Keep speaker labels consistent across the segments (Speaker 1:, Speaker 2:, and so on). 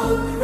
Speaker 1: Oh.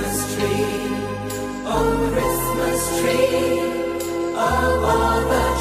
Speaker 1: Christmas tree, oh Christmas tree, oh all the